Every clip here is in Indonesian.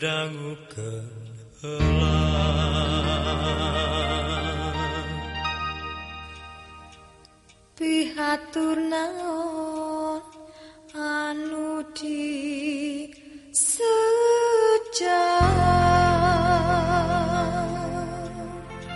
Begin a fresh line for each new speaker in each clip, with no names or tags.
dangu kelam.
Pihatur naon anu di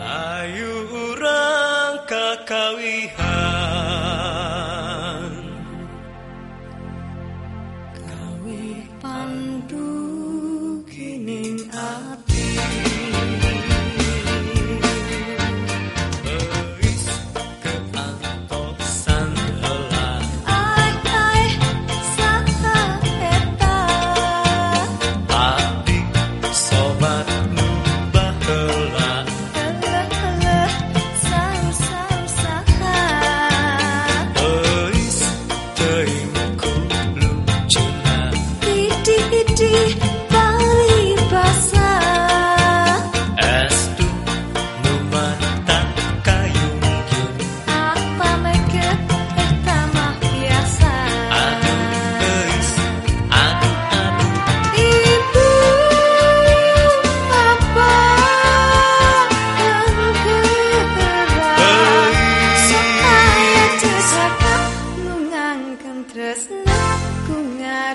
ayu urang kakawihan.
Kawi pandu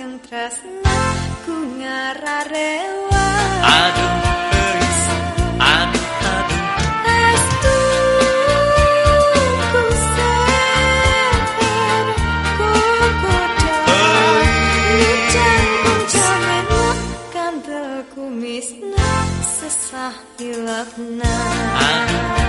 tresna ku ngararewa
aduh geus aduh aduh
estu ku ser ku koda ujan kunjamena kandel kumisna sesah hilapna
aduh